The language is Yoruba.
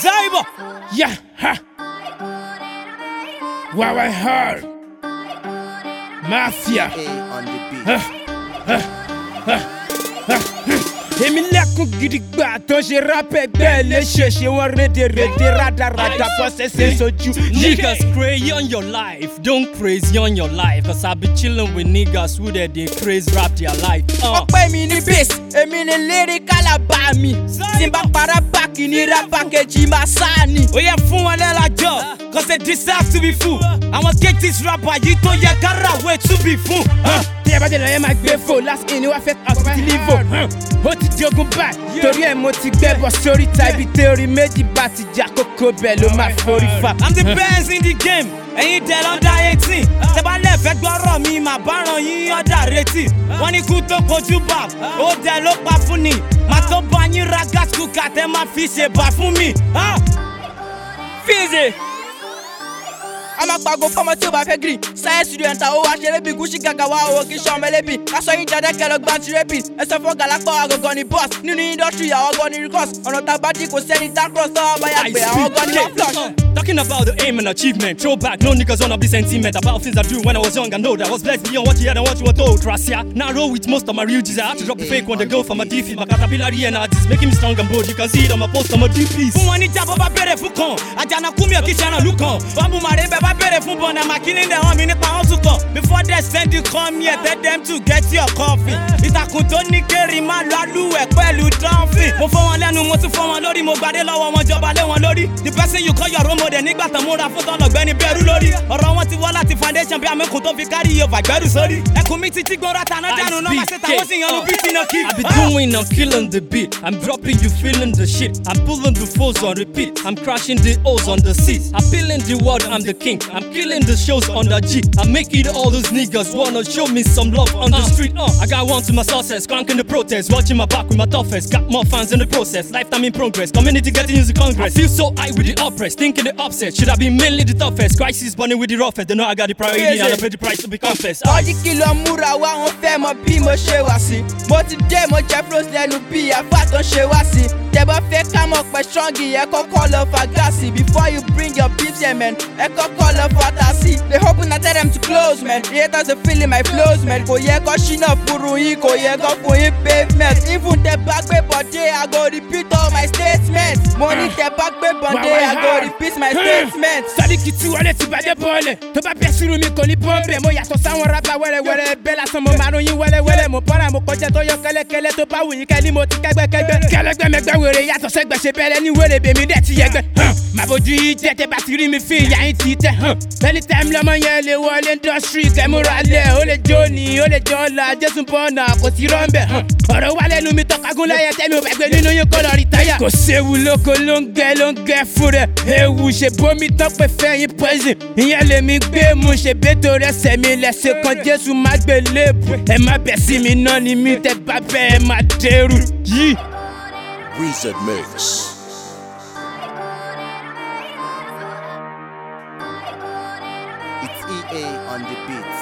Zaibo. Yeah. Ha. Wow, I heard. Mafia. Èmi lẹ́kùn gidigba tó ṣe rápẹ̀ bẹ́ẹ̀ léṣe ṣe wọ́n rédè rédè rádaràdà bọ́sẹ̀sẹ̀ sojú. Niggas crazy on your life, don't crazy on your life. Cause I be chillin' with niggas who dey dey craze rap their life. Uh. Ọpẹ́ mi ni bass, èmi ni lyrical àbá mi. Tí para kìíní rábà kejì máa sáà ni. ó yẹ fún wọn lẹ́la jọ cause they deserve to be full. àwọn gẹ́tìs rábà yìí tó yẹ káràwé to be full. tí ẹ bá dé lọ yẹ máa gbé fò last in ni wàá fẹ́ ọ̀sìtìlífò. ó ti di ogun báyìí torí ẹ̀ mo ti gbẹ́ bọ̀ sórí ta ibi tẹ́orí méjì bá ti jà kókó bẹ́ẹ̀ ló máa forí oh fa. I'm the best in the game ẹ̀yin tẹ̀ lọ́dà eighteen tẹ́bálẹ̀ fẹ́ gbọ́rọ̀ mi màbáràn yín ọ̀dà retí wọ́n ní kú tó kojú bá ó dẹ̀ ló pa fún ni. Ma scompagni un ragazzo che te mi se e baffumi ah! Fisi! a máa tí o bá fẹ́ gírì sáyẹ́ studio ẹ̀ńtà ó wá ṣeré bí gúúsì gàgà wá owó kì í ṣe ọmọ ẹlẹ́bì aṣọ yín jẹ́dẹ́ kẹlọ gbanti rẹ́bì ẹsẹ̀ fọ́ gàlápọ̀ àgọ̀gọ̀ ní bọ́ọ̀sì nínú indọ́tírì àwọn gan ni rìkọ́sì ọ̀nà tàbátì kò sẹ́ni dákúrọ̀sì tọ́wọ́ bá yà pé àwọn gan ni wọ́n flush. Talking about the aim and achievement, throw back, no niggas wanna be sentiment about things I do when I was young. I know that I was blessed beyond what you had and what you were told. Rasia, now I roll with most of my real G's. I had to drop the fake one, the girl from my defeat. My caterpillar and artist making me strong and bold. You can see it on my post on my DPs. Fún wọn ní jábọ́ bá bẹ̀rẹ̀ fún kan, àjànà kú mi ò kí ṣe àràn lù kan, wọ́n mú màrè bẹ́ẹ̀ bá wá bèrè fún bọ̀nà màkínní dẹ̀ hàn mí nípa wọn tún kọ̀ before they send you come here tell them to get your coffee ìtàkùn tó ní kéré má lọ àlù. mo fọ́ wọn lẹ́nu mo tún fọ́ wọn lórí mo gbadé lọ́wọ́ wọn jọba lé wọn lórí the person you call your role model nígbà tán múra fún bẹ́rù lórí ọ̀rọ̀ wọn ti wọ́ láti foundation bí amẹ́kùn tó fi kárí gbẹ́rù sórí ẹkùn mi ti dànù náà máa ṣe tàwọn sì yan lu bí kí. I be doing am killing the beat I'm dropping you feeling the shit I'm pulling the foes on repeat I'm crashing the O's on the seat. I'm feeling the world I'm the king I'm killing the shows on the G I'm making all those niggas wanna show me some love on the uh. street uh, I got one to my success cranking the protest watching my back with my toughest got more fans Millions in the process, lifetime in progress, community getting into Congress. I feel so high with the oppressed, thinking the upset. Should I be mainly the toughest? Crisis burning with the roughest. They know I got the priority and I pay the price to be confessed. Ọjí kìlọ̀ múra wá wọn fẹ́ mọ bí mo ṣe wá sí. Mo ti dé mo jẹ́ bros lẹ́nu bí àfàtàn ṣe tẹ bá fẹ́ ká mọ̀ pé ṣọ́ọ̀gì ẹ kọ́kọ́ lọ fa gáàsì before you bring your bpm man ẹ kọ́kọ́ lọ fa tàṣì they hope na tell them to close man creators dey feel in my flows man kò yẹ kó ṣínà furu yín kò yẹ kó fún yín pavement even tẹ bá gbé bọ̀dé i go repeat all my statements mo ní ah. tẹ bá gbé bọ̀dé i go repeat my statements. sadiq tí wọlé ti bàjẹ́ bọ́ọ̀lẹ̀ tó bá bẹ́ sírun mi kò ní bọ́ọ̀bẹ̀ mo yàtọ̀ sáwọn rábà wẹ́rẹ́wẹ́rẹ́ bẹ́ẹ̀ lásán mo máa ń yín wẹ́rẹ́wẹ́rẹ́ mo bọ́ra mo kọjá tó yọ kẹ́lẹ́kẹ́lẹ́ tó bá wù yín kẹ́lí mo ti kẹ́gbẹ́kẹ́gbẹ́ kẹ́lẹ́gbẹ́ mẹ́gbẹ́ wẹ̀ wèrè yàtọ̀ sẹ́gbẹ̀ ṣe bẹ́lẹ̀ ní wèrè bèmí dẹ̀ ti yẹgbẹ́ má bójú yìí jẹ́ tẹ́ bá ti rí mi fi ìyá yín ti tẹ́ ẹni tẹ́m lọ́mọ yẹn lè wọlé indọ́sírì kẹ́múra lẹ̀ ó lè jó ni ó lè jọ la jésù bọ́ọ̀nà kò sí rọ́ńbẹ̀ ọ̀rọ̀ wà lẹ́nu mi tọ́kagún lẹ́yẹ tẹ́mi ò bá gbé nínú yín kó lọ rí táyà. kò séwu lóko ló ń gẹ ló ń gẹ fún rẹ ewu ṣe bómi tán pé fẹ́yìn poison ìyẹn lèmi gbé mu ṣe bẹ́tò rẹ sẹ̀mi lẹ́sẹ̀ kan jésù má gbé léèbù ẹ má bẹ̀ sí mi náà ni mi tẹ́ bá bẹ́ẹ̀ má dẹ́rù yìí. Reset Mix. It's EA on the beat.